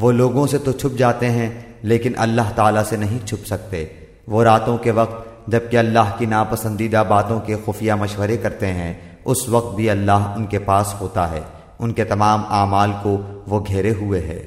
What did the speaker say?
وہ لوگوں سے تو چھپ جاتے ہیں، لیکن اللہ تعالیٰ سے نہیں چھپ سکتے۔ وہ راتوں کے وقت، جبکہ اللہ کی ناپسندیدہ باتوں کے خفیہ مشورے کرتے ہیں، اس وقت بھی اللہ ان کے پاس ہوتا ہے۔ ان کے تمام اعمال کو وہ گھیرے ہوئے ہے